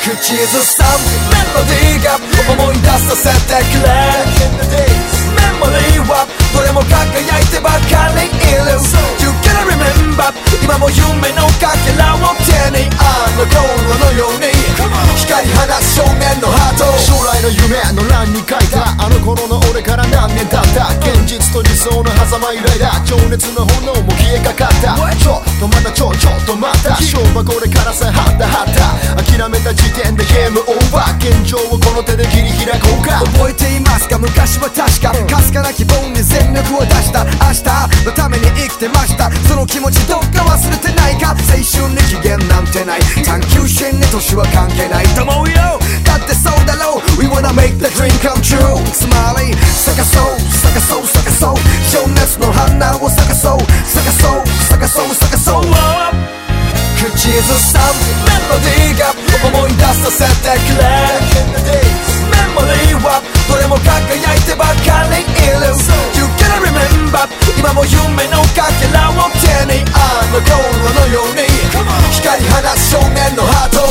口ずさむメロディーが思い出させてくれ。メモリーはどれも輝いてばかりいる。You gotta remember 今も夢のかけらを手にあの頃のように。光り放つ少年のハート。将来の夢の欄に書いた？あの頃の俺から何年経った？現実と理想の狭間揺らいだ。情熱の炎も消えかかった。ちょっとまたちょちょっと待った。勝負はこれからさめた時点でゲームオーバー。現状をこの手で切り開こうか。覚えていますか？昔は確かかすかな希望に全力を出した。明日のために生きてました。その気持ちどっか忘れてないか？青春に期限なんてない。探求心に年は関係ない口ずさメロディーが思い出させてくれ。メモリーはどれも輝いてばかりいる。You gotta remember 今も夢のかけらを手にあの頃のように。光り放つ少年のハート。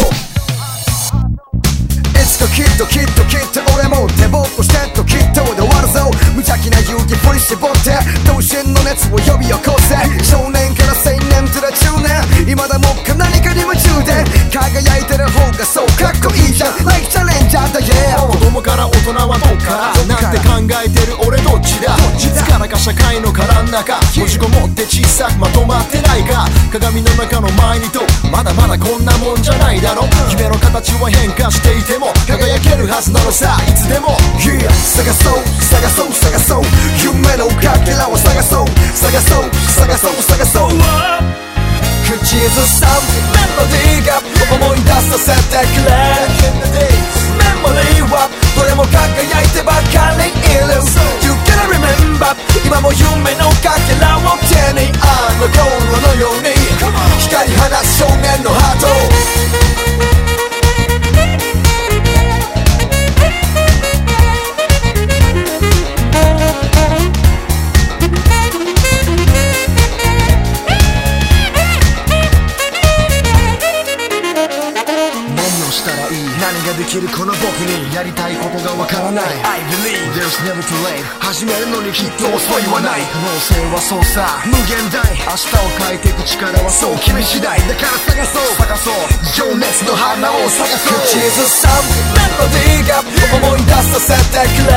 いつかきっときっときっと俺も手ぼっこしてん中。閉じこもって小さくまとまってないか。鏡の中の前にとまだまだこんなもんじゃないだろ。夢の形は変化していても輝けるはずなのさ。いつでも。Yeah 探そう探そう探そう。夢のかけらを探そう。探そう探そう探そう。口ずさむ。メロディーが思い出させてくれ。メモリーはきるこの僕にやりたいことがわからない。I believe. There's never too late. 始めるのにきっと遅いはない。可能性はそうさ。無限大。明日を変えていく力はそう君次第。だから探そう。探そう。情熱の花を探そう。口ずさむ。メロディーが思い出させてくれ。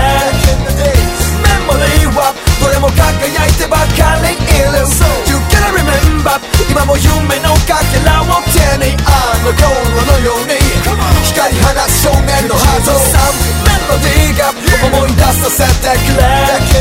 メモリーはどれも輝いてばかりいる You gotta remember 今も夢のかけらを手に。あの頃のように少年